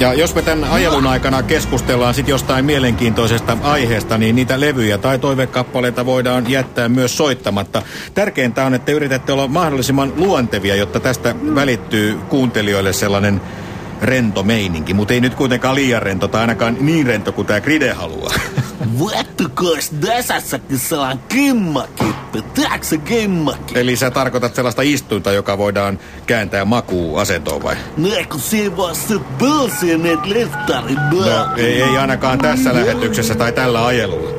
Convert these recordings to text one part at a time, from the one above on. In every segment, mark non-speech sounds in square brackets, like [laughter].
Ja jos me tämän ajelun aikana keskustellaan sitten jostain mielenkiintoisesta aiheesta, niin niitä levyjä tai toivekappaleita voidaan jättää myös soittamatta. Tärkeintä on, että yritätte olla mahdollisimman luontevia, jotta tästä välittyy kuuntelijoille sellainen rento meininki, mutta ei nyt kuitenkaan liian rento tai ainakaan niin rento kuin tämä Gride haluaa. [laughs] Vattukois tässäkin sellainen kimmakippi. Tiedätkö? Eli sä tarkoitat sellaista istuinta, joka voidaan kääntää makuu asentoon vai? Ne kun siinä voi sit bilsiä niitä liftarin No ei, ei ainakaan tässä lähetyksessä tai tällä ajelulla.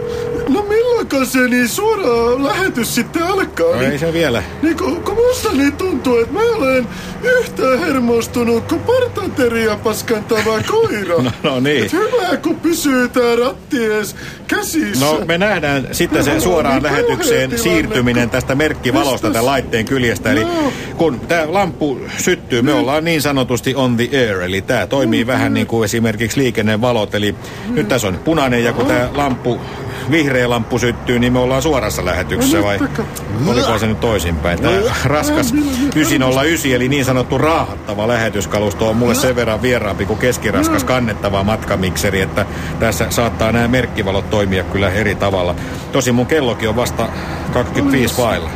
No milloinkaan se niin suora lähetys sitten alkaa? No ei se vielä. Niin kun, kun musta niin tuntuu, että mä olen yhtä hermostunut kuin partateria paskantava koira. [laughs] No, no niin. Et hyvä, kun pysyy tää ratti edes käsissä. No me nähdään sitten se No, suoraan niin lähetykseen siirtyminen tästä merkkivalosta tämän laitteen kyljestä. Eli No. kun tämä lamppu syttyy, me ollaan niin sanotusti on the air. Eli tämä toimii vähän niin kuin esimerkiksi liikennevalot. Eli nyt tässä on punainen ja kun tämä lamppu, vihreä lamppu syttyy, niin me ollaan suorassa lähetyksessä vai oliko se nyt toisinpäin? Tämä raskas 909 eli niin sanottu raahattava lähetyskalusto on mulle sen verran vieraampi kuin keskiraskas kannettava matkamikseri, että tässä saattaa nämä merkkivalot toimia kyllä eri tavalla. Tosin mun kellokin on vasta 25 vailla.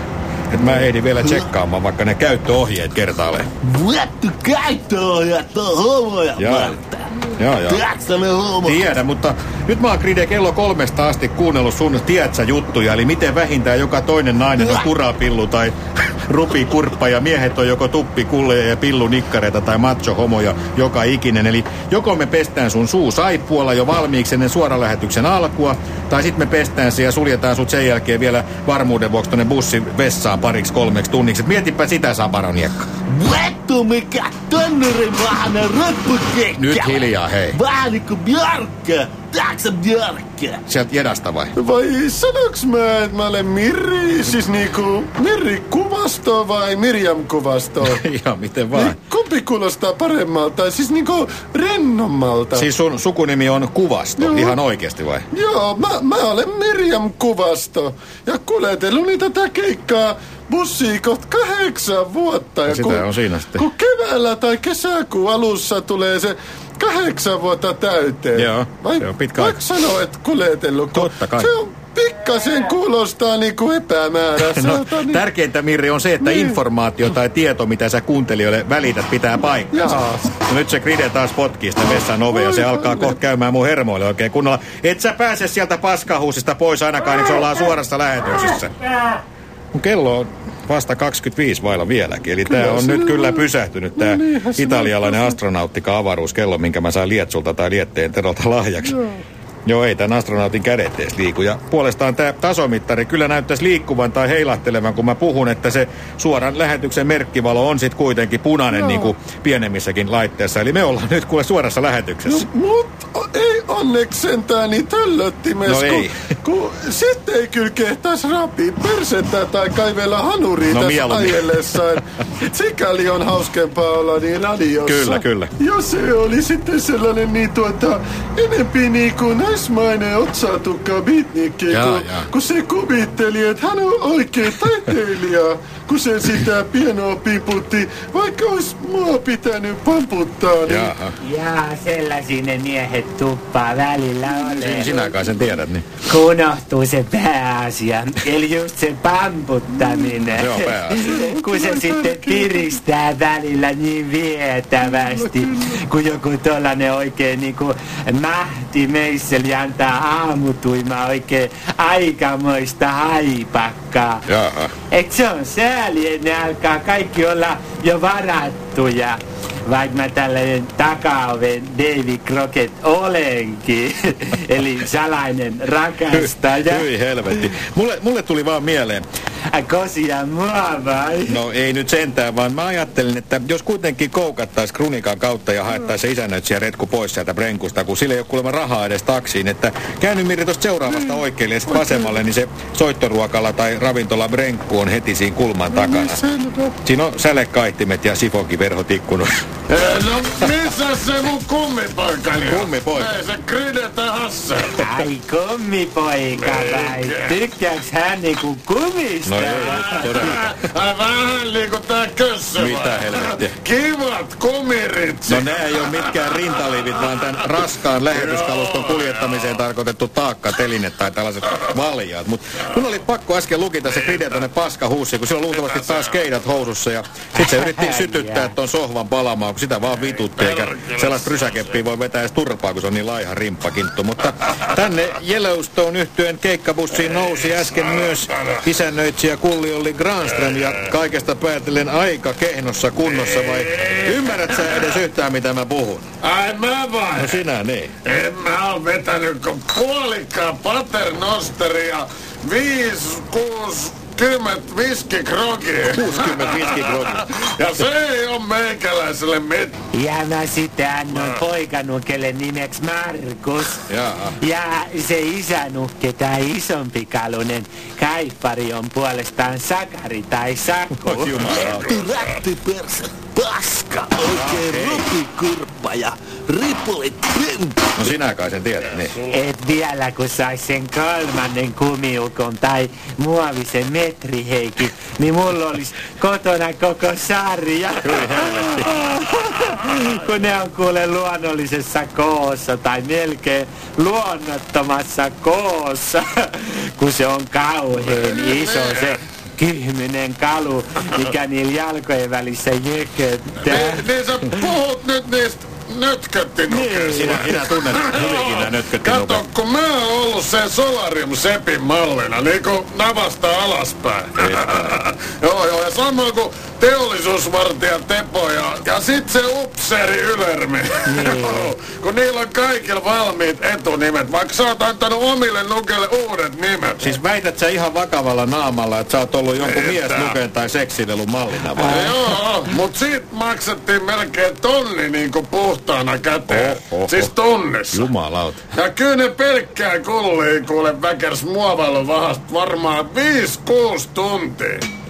Et mä ehdin vielä tsekkaamaan vaikka ne käyttöohjeet kertaalleen. Vattu käyttöohjat on homoja. Martta. Joo, joo. Tiedätkö ne homo? Tiedän, mutta nyt mä oon Gride kello kolmesta asti kuunnellut sun tietsä juttuja, eli miten vähintään joka toinen nainen on kurapillu tai [laughs] rupikurppa ja miehet on joko tuppi, kulleja ja pillunikkareita tai macho homoja joka ikinen. Eli joko me pestään sun suu saippualla jo valmiiksi ennen suoralähetyksen alkua, tai sitten me pestään se ja suljetaan sut sen jälkeen vielä varmuuden vuoksi tonne bussin vessaan pariksi kolmeksi tunniksi. Et mietipä sitä saparoniekka. Vattu mikä tönnyrimahainen röppykekkä. Nyt hiljaa, hei. Vähän niinku Björkkä. Tiedätkö Björkkä? Sieltä jedasta vai? Vai sanoks mä, että mä olen Mirri, siis niinku Mirri kuvasto vai Mirjam kuvasto? [laughs] Ihan miten vaan. Niin, kumpi kuulostaa paremmalta, siis niinku rennommalta? Siis sun sukunimi on Kuvasto, Joo. ihan oikeasti vai? Joo, mä, mä olen Mirjam Kuvasto ja kuljetellut niitä tätä keikkaa bussiin kohta kahdeksan vuotta. Ja sitä on siinä sitten. Kun keväällä tai kesäkuun alussa tulee se kahdeksan vuotta täyteen. Joo, Vai, se on pitkä aika. sanoa, että kuljetellut? kun Totta kai. Se on pikkasen kuulostaa niinku epämääräiseltä. [laughs] No, niin... tärkeintä, Mirri, on se, että Niin. informaatio tai tieto, mitä sä kuuntelijoille välität, pitää paikkansa. Jaa. No nyt se Gride taas potkii sitä vessan ovea ja se alkaa kohta käymään mun hermoille oikein kunnolla. Et sä pääse sieltä paskahuusista pois ainakaan, niin se ollaan suorassa lähetyksessä. Mun kello on vasta 25 vailla vieläkin, eli tää on nyt on. kyllä pysähtynyt tää No italialainen astronauttika avaruuskello, minkä mä sain Lietsulta tai Lietteen Terolta lahjaksi. Joo, ei tämän astronautin kädet edes liiku. Ja puolestaan tämä tasomittari kyllä näyttäisi liikkuvan tai heilahtelevan, kun mä puhun, että se suoran lähetyksen merkkivalo on sitten kuitenkin punainen Joo. niin kuin pienemmissäkin laitteissa. Eli me ollaan nyt kuule suorassa lähetyksessä. No, mut o- ei onneksi sentään niin töllöttimes, No kun, ei. kun sitten ei kyllä kehtais rapi persettä tai kaivella hanuria No tässä mieluummin. ajellessaan. [laughs] Sikäli on hauskempaa olla niin radiossa. Kyllä, kyllä. Jos se oli sitten sellainen niin tuota, enempi niin kuin naismainen otsatukka beatnikki, Jaa, kun, jaa. kun se kuvitteli, että hän on oikein taiteilija, kun se sitä pienoa piputti, vaikka olisi mua pitänyt pamputtaa, niin Jaha. Jaa, sellaisia ne miehet tuppaa välillä Niin ole. sinä kai sen tiedät, niin. Kun unohtuu se pääasia, eli just se pamputtaminen. Se on pääasia. kun se sitten piristää välillä niin vietävästi, kun joku tollanen oikein niinku mahti meisseli antaa aamutuima oikein aikamoista haipakkaa. Jaha. Et se on sääli, ne alkaa kaikki olla jo varattuja. Vaikka mä tällainen takaoven Davy Crockett olenkin. [laughs] Eli salainen rakastaja. Hyi helvetti. Mulle, mulle tuli vaan mieleen. [laughs] Kosia mua vai? No ei nyt sentään, vaan mä ajattelin, että jos kuitenkin koukattaisiin Krunikan kautta ja haettaisiin se isännöitsijä retku pois sieltä Brenkusta, kun sillä ei ole kuulemma rahaa edes taksiin, että käänny Mirri tuosta seuraavasta oikealle ja sitten vasemmalle, niin se soittoruokala tai ravintola Brenkku on heti siinä kulman takana. selvä. Siinä on sälekaihtimet ja sifonkiverhot ikkunut. No missä se mun kummipoikani on? Kummipoika? Ei se Grideta Hasse. Ai kummipoika vai? Tykkääks hän niinku kumista? No ei, todella. Vähän tää kössö vai? Mitä helvettiä? kivat kumirit. No ne ei ole mitkään rintalivit, vaan tämän raskaan lähetyskaluston kuljettamiseen tarkoitettu taakka-teline tai tällaiset valjaat. Mutta mun oli pakko äsken lukita se Kride tonne paskahuussiin, kun se on luultavasti taas keidat housussa. Ja sit se yritti sytyttää ton sohvan palamaan, kun sitä vaan vitutti, eikä sellaista rysäkeppiä voi vetää edes turpaa, kun se on niin laiha rimppakinttu. Mutta tänne Yellowstone yhtyeen keikkabussiin nousi äsken myös isännöitsijä matsia kulli oli Granström ja kaikesta päätellen aika kehnossa kunnossa vai ymmärrät sä edes yhtään mitä mä puhun? Ai mä vai? No sinä niin. En mä oo vetänyt puolikkaa paternosteria viisi, kuusi, 60 viskikrogi. 60 viskikrogi. Ja se ei ole meikäläiselle mit. Ja mä sitten annoin mä. poikanukelle nimeksi Markus. Ja. Ja se isänukke tai isompi kalunen kaipari on puolestaan Sakari tai Saku. Jumala. Rätti perse, paska, oikein okay. rupikurpa rupikurppa ja ripulit. No sinä kai sen tiedät, niin. Et vielä kun sais sen kolmannen kumiukon tai muovisen metriheikin, niin mulla olisi kotona koko sarja. [laughs] kun ne on kuule luonnollisessa koossa tai melkein luonnottomassa koossa, [laughs] kun se on kauhean iso se kyhmynen kalu, mikä niillä jalkojen välissä jököttää. Niin, niin sä puhut niistä nötköttinukeista. Sinä, sinä tunnet [laughs] hyvinkin nämä nötköttinukat. Kato, kun mä oon ollut sen Solarium Sepin mallina, niin kuin navasta alaspäin. [laughs] joo, joo, ja samoin kuin teollisuusvartija Tepo ja, ja sit se upseeri Ylermi. [laughs] kun niillä on kaikilla valmiit etunimet, vaikka sä oot antanut omille nukelle uudet nimet. Siis väität sä ihan vakavalla naamalla, että sä oot ollut jonkun miesnuken tai seksilelun mallina vai? Joo, mut siitä maksettiin melkein tonni niinku puhtaana käteen. Oho. Siis tonnissa. Jumalauta. Ja kyllä ne pelkkää kuule väkärs muovailu vahast varmaan 5-6 tuntia.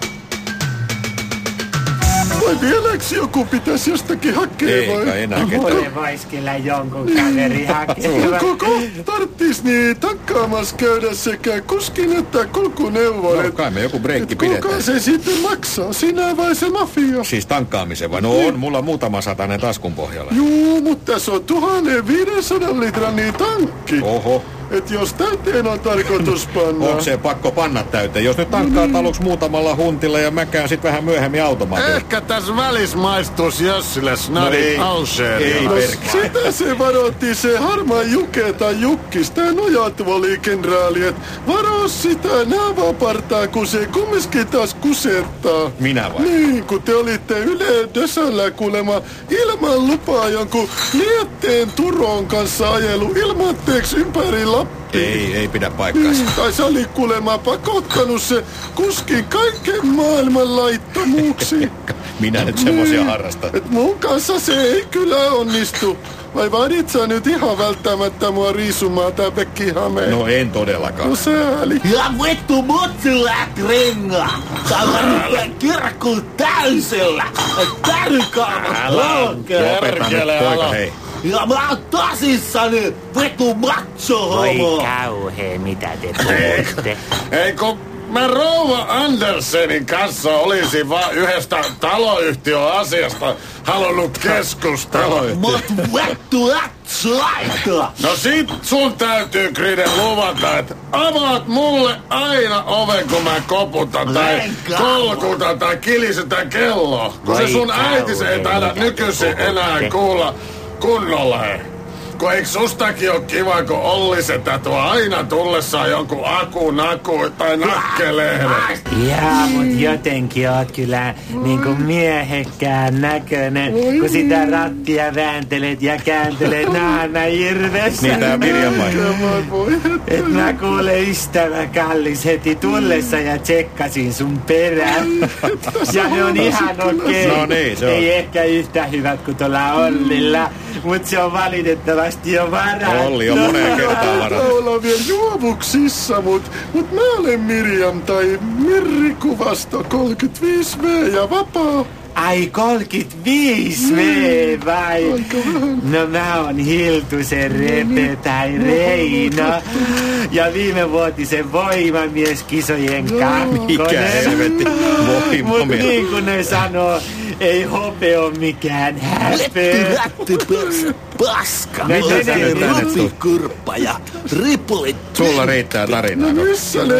Vai vieläks joku pitäisi jostakin hakea Ei vai? enää ketään. Mulle vois kyllä jonkun kaveri hakea. Koko tarttis niin takkaamassa käydä sekä kuskin että kulkuneuvon. No kai me joku breikki et kuka pidetään. se sitten maksaa? Sinä vai se mafia? Siis tankkaamisen vai? No on, mulla on muutama satanen taskun pohjalla. Juu, mutta tässä on 1500 litran niin tankki. Oho. Et jos täyteen on tarkoitus panna. Onko se pakko panna täyteen? Jos nyt tankkaa aluksi muutamalla huntilla ja mä käyn sit vähän myöhemmin automaatilla. Ehkä tässä välis maistus Jössille snadit ei. Alsheria. Ei No, sitä se varoitti se harmaa Juke tai Jukkis, tää nojatuolikenraali, et varo sitä naavapartaa, kun se kumminkin taas kusettaa. Minä vai? Niin, kun te olitte Yle Dösällä kuulema ilman lupaa jonkun lietteen Turon kanssa ajelu ilmatteeksi ympäri Lappia. Ei, ei pidä paikkaansa. Niin, tai se oli kuulemma pakottanut se kuskin kaiken maailman laittomuuksiin. [laughs] Minä nyt semmosia harrastan. Et mun kanssa se ei kyllä onnistu. Vai vaadit sä nyt ihan välttämättä mua riisumaan tää Pekki Hameen? No en todellakaan. No sääli. Ja vittu mutsilät ringa! Tää on kirkku täysillä! Kärkaavat Lopeta nyt, poika, hei. Ja mä oon tosissani vittu macho Voi homo! kauhea, mitä te puhutte. Ei kun mä rouva Andersenin kanssa olisin vaan yhdestä taloyhtiöasiasta halunnut keskustella. Mut vittu et slaita! No sit sun täytyy Kride luvata, että avaat mulle aina oven kun mä koputan tai kolkutan tai kilisetän kelloa. Kun se sun äitis ei kauhea, taida nykyisin enää kuulla kunnolla hei. Kun eikö sustakin ole kiva, kun Olli se tuo aina tullessaan jonkun aku, naku tai nakkelehden. Jaa, mut jotenkin oot kyllä niinku miehekkään näköinen, kun sitä rattia vääntelet ja kääntelet naana hirveessä. Niin tää Mirjam vai? Mä voi Et mä kuule ystävä kallis heti tullessa ja tsekkasin sun perään. Ja ne on ihan okei. No niin, se on. Ei ehkä yhtä hyvät kuin tuolla Ollilla, mut se on valitettavasti jo varattu. Olli on moneen kertaan varattu. olla vielä juovuksissa, mut, mut mä olen Mirjam tai Mirri Kuvasto 35V ja vapaa. Ai 35 V vai? Aika vähän. No mä oon Hiltusen Repe tai Reino. Ja viime vuotisen voimamieskisojen Mikä kakkonen. helvetti Mut voimamies. niin kuin ne sanoo, Ei hope ole mikään Letty häpeä. rätti perse paska. Rupikurppa ja ripulit. Sulla riittää tarinaa. No missä ne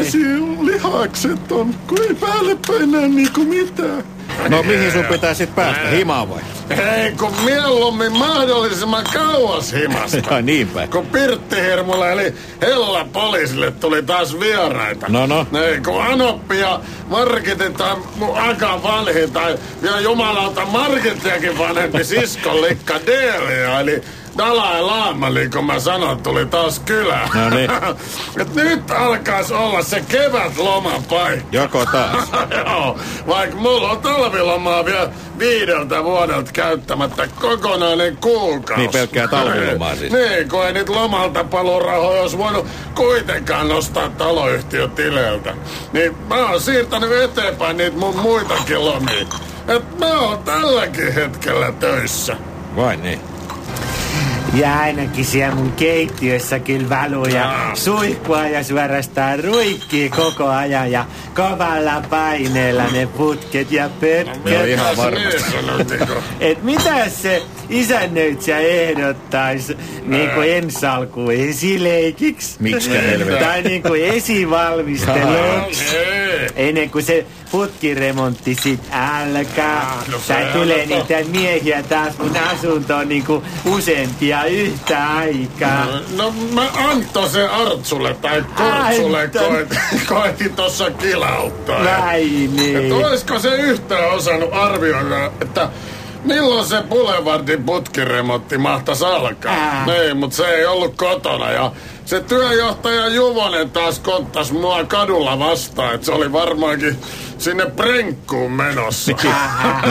lihakset on, kun ei päälle päin näe niinku mitään. No mihin sun pitää sit päästä? Himaan vai? Ei kun mieluummin mahdollisimman kauas himasta. Ai niin päin. Kun Pirtti Hirmulle eli Hella poliisille tuli taas vieraita. No, no. Ei kun Anoppi ja Margitin tai mun aika vanhin tai vielä jumalauta Margittiakin vanhempi siskon likka Delia eli Dalai Lama, niin kuin mä sanon, tuli taas kylään. No niin. [laughs] Et nyt alkais olla se kevätloman paikka. Joko taas? [laughs] Joo, vaikka mulla on talvilomaa vielä viideltä vuodelta käyttämättä kokonainen kuukausi. Niin, pelkkää talvilomaa siis. Niin, kun ei nyt lomalta paluurahoja olisi voinut kuitenkaan nostaa taloyhtiötileiltä. Niin mä oon siirtänyt eteenpäin niitä mun muitakin lomia. Et mä oon tälläkin hetkellä töissä. Vai niin? Ja ainakin siellä mun keittiössä kyllä valuu ja suihkua ja suorastaan ruikkii koko ajan ja kovalla paineella ne putket ja No pötkät. ihan varmasti. Niin? [laughs] Et mitä se isännöitsijä ehdottais niinku ensi alkuun esileikiksi? Miksikä helvetti? Tai niinku [laughs] esivalmisteluksi. Ei. Ennen kuin se putkiremontti sit alkaa. no se tai tulee on niitä miehiä taas mun asuntoon niinku useampia yhtä aikaa. No mä Anttosen Artsulle tai Kortsulle koet, [laughs] koetin tossa kilauttaa. Että niin. olisiko se yhtään osannut arvioida, että milloin se Boulevardin putkiremontti mahtaisi alkaa? Ää. Niin, mutta se ei ollut kotona ja se työjohtaja Juvonen taas konttas mua kadulla vastaan, että se oli varmaankin sinne prenkkuun menossa.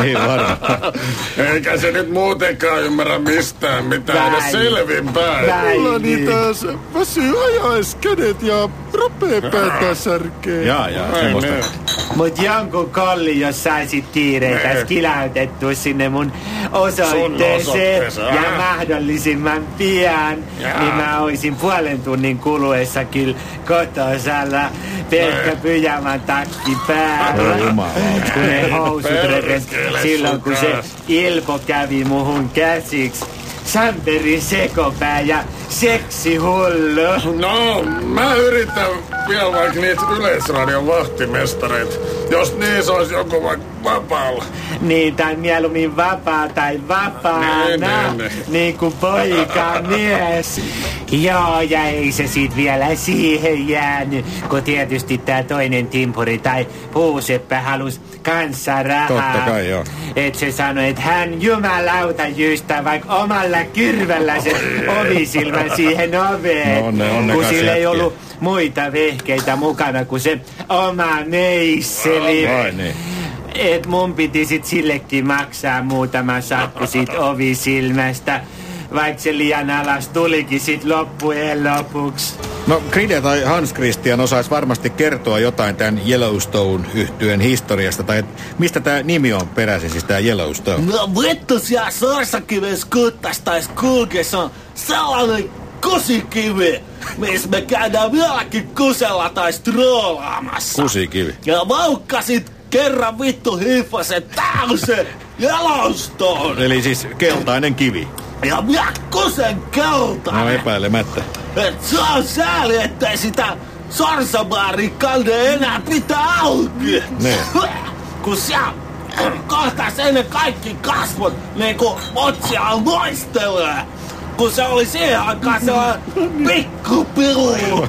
niin [laughs] varmaan. Eikä se nyt muutenkaan ymmärrä mistään mitään, edes Näin. selvinpäin. Näin. Mulla niin. niitä väsyy ajaes kädet ja ropee päätä särkee. Jaa, jaa, Ei semmoista. niin. Mut jonkun kolli, jos saisit kiireitä Nee. kilautettua sinne mun osoitteeseen ja mahdollisimman pian, Jaa. niin mä oisin puolen tunnin kuluessa kyllä kotosalla pelkkä pyjaman takki päällä. Kun ne housut repes silloin, kun se. Ilpo kävi muhun käsiksi. Samperin sekopää ja seksihullu. No, mä yritän vielä vaikka niitä Yleisradion vahtimestareita. Jos niissä olisi joku vaikka vapaalla. Niin, tai mieluummin vapaa tai vapaana, Niin, niin, niin. niin kuin poika mies. Joo, ja ei se sit vielä siihen jäänyt, kun tietysti tää toinen timpuri tai puuseppä halus kanssa rahaa. Totta kai, joo. Et se sanoi, että hän jumalauta jyystää vaikka omalla kyrvällä se ovisilmän siihen oveen. No onne- kun sillä ei ollut muita vehkeitä mukana kuin se oma meisseli. Vai niin. Et mun piti sit sillekin maksaa muutama sakku sit ovisilmästä. Vaikka se liian alas tulikin sit loppujen lopuksi. No Kride tai Hans Christian osaisi varmasti kertoa jotain tämän yellowstone yhtyeen historiasta, tai mistä tämä nimi on peräisin, siis tämä Yellowstone. No vittu siellä sorsakiven skuttas tais kulkes on sellainen kusikivi, missä me käydään vieläkin kusella tai stroolaamassa. Kusikivi. Ja vaukkasit kerran vittu hiffaset, tää on se Yellowstone. Eli siis keltainen kivi. Ja minä kusen No keltainen. epäilemättä. Et se on sääli, ettei sitä sorsabaari kalde enää pitää auki. Ne. Kun siellä kohtas ennen kaikki kasvot, niin kuin otsia loistelee. Kun se oli siihen aikaan sellainen pikku piru.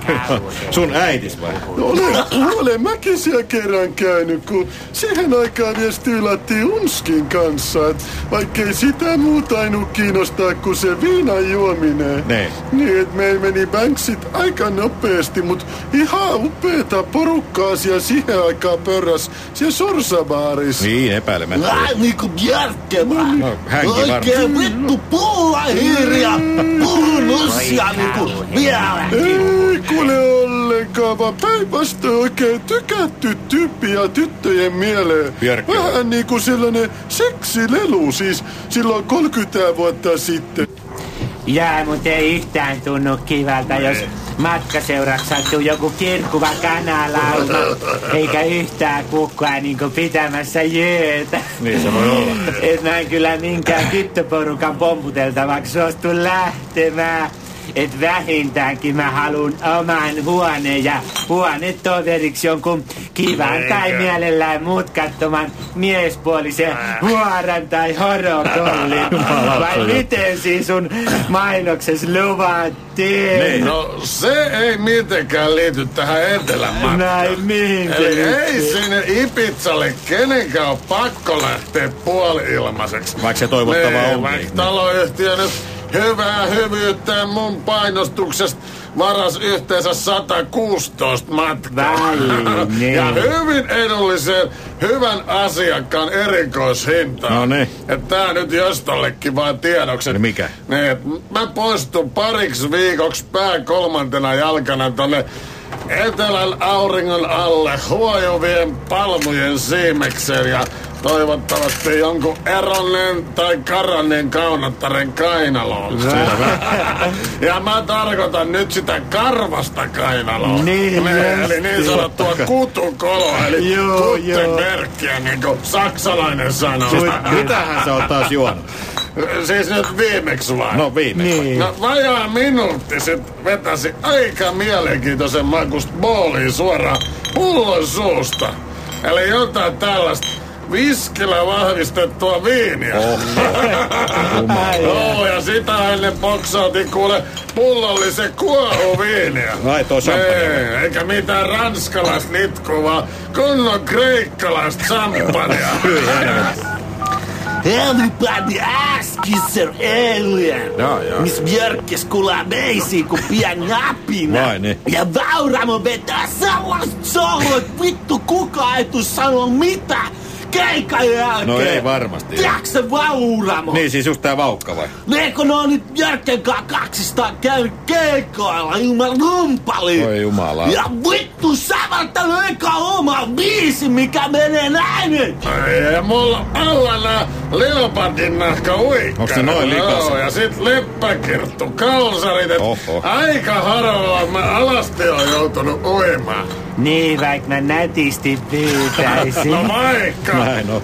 Sun äitis vai? Olen, olen mäkin siellä kerran käynyt, kun siihen aikaan vielä styylattiin Unskin kanssa. Et vaikkei sitä muuta ainu kiinnostaa kuin se viinan juominen. Ne. Niin, että meillä meni banksit aika nopeasti, mutta ihan upeeta porukkaa siellä siihen aikaan pörräs siellä sorsabaarissa. Niin, epäilemättä. Vähän niinku järkevää. No, hänkin Oikein vittu pulla hiiriä. Pullunussia niinku. Ei kuule ollenkaan, vaan päinvastoin oikein tykätty tyyppi ja tyttöjen mieleen. Björkkä. Vähän niin kuin sellainen seksilelu, siis silloin 30 vuotta sitten. Jää, mut ei yhtään tunnu kivalta, jos matkaseuraksi sattuu joku kirkkuva kanalauma, eikä yhtään kukaan niinku pitämässä jöötä. Niin se voi olla. Et mä en kyllä minkään tyttöporukan pomputeltavaksi suostu lähtemään. Et vähintäänkin mä haluun oman huoneen ja huonetoveriksi jonkun kivan tai mielellään mutkattoman miespuolisen huoran tai horokollin. [laughs] Vai miten siis sun mainoksessa luvattiin? Niin. No se ei mitenkään liity tähän etelämatkaan. Näin mihin se Eli ei sinne Ibizalle kenenkään ole pakko lähteä puoli-ilmaiseksi. Vaikka se toivottavaa Niin, onkin. Vaikka taloyhtiö nyt hyvää hyvyyttä ja mun painostuksesta varas yhteensä 116 matkaa. Niin. Ja hyvin edulliseen, hyvän asiakkaan erikoishintaan. No niin. Että tää nyt jostollekin vaan tiedoksi. Niin mikä? Niin, mä poistun pariksi viikoksi pää kolmantena jalkana tonne etelän auringon alle huojuvien palmujen siimekseen ja toivottavasti jonkun eronneen tai karanneen kaunottaren kainaloon. [laughs] ja mä tarkoitan nyt sitä karvasta kainaloa. Niin, eli niin sanottua kutukoloa, eli Joo. Gutenbergia, niin kuin saksalainen sanoo. Mitähän sä oot taas juonut? [laughs] Siis nyt viimeksi vaan. No viimeksi. Niin. No vajaa minuutti sit vetäsi aika mielenkiintoisen makusta booliin suoraan pullon suusta. Eli jotain tällaista viskillä vahvistettua viiniä. Oh. [laughs] Joo, ja sitä ennen boksautin kuule pullollisen kuohuviiniä. Ai, toi champagne. Ei, eikä mitään ranskalaista vaan kunnon kreikkalaista champagnea. Everybody asked her earlier. Jaa, jaa. Miss Björk skulle meisi kuin pian napina. Vai niin? Ja Vauramo vetää sellaista soloa, että vittu kuka ei tuu sanoa mitä keikan jälkeen. No ei varmasti. Tiedätkö se Vauramo? Niin siis just tää vaukka vai? Ne kun ne on nyt Björken kanssa kaksistaan käynyt keikoilla ilman rumpali. Oi jumala. Ja vittu säveltänyt eka oma biisi, mikä menee näin nyt. Ja mulla alla nää leopardin nahka uikkarit. Onks ne noin likaisia? Joo, ja sit leppäkirttu, kalsarit. Et Oho. aika harvalla mä alasti on joutunut uimaan. Niin, vaikka mä nätisti pyytäisin. [laughs] No vaikka,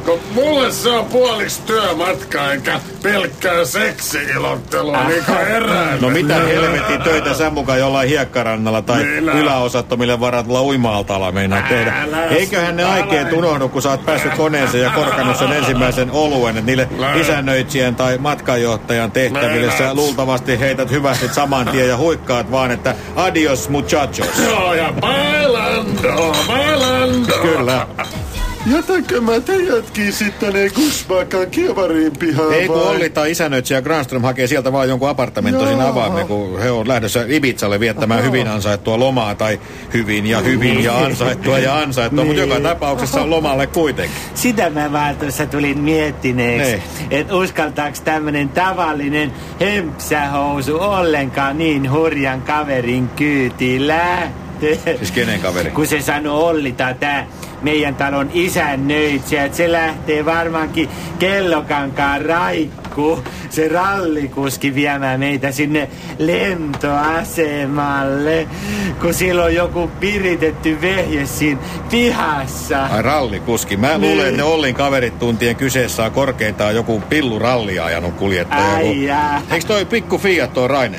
kun mulle se on puoliksi työmatka eikä pelkkää seksi-ilottelua niin kuin eräillä. No mitä helvetin töitä sä mukaan jollain hiekkarannalla tai Minä. yläosattomille varatulla uima-altalla meinaa tehdä? Eiköhän ne aikeet unohdu, kun sä oot päässyt koneeseen ja korkannut sen ensimmäisen oluen, että niille isännöitsijän tai matkanjohtajan tehtäville sä luultavasti heität hyvästi saman tien ja huikkaat vaan, että adios muchachos. Joo, ja bailando, bailando. Kyllä. Jätänkö mä teidätkin sitten tänne Gusbakan kievariin pihaan Ei kun vai? Olli tai isännöitsijä Granström hakee sieltä vaan jonkun apartamentin Joo. avaimen, kun he on lähdössä Ibizalle viettämään hyvin ansaittua lomaa tai hyvin ja hyvin ja ansaittua ja ansaittua, mutta Niin. joka tapauksessa on lomalle kuitenkin. Sitä mä vaan tuossa tulin miettineeksi, Niin. että uskaltaaks tämmönen tavallinen hempsähousu ollenkaan niin hurjan kaverin kyytiin lähteä. Siis kenen kaveri? Kun se sanoi Olli tai tää meidän talon isännöitsijä, että se lähtee varmaankin kellokankaan raikku, se rallikuski viemään meitä sinne lentoasemalle, kun sillä on joku piritetty vehje siinä pihassa. Ai rallikuski. Mä Niin. luulen, että ne Ollin kaverit tuntien kyseessä on korkeintaan joku pillurallia ajanut kuljettaja. Ai. Eikö toi pikku Fiat toi Raine?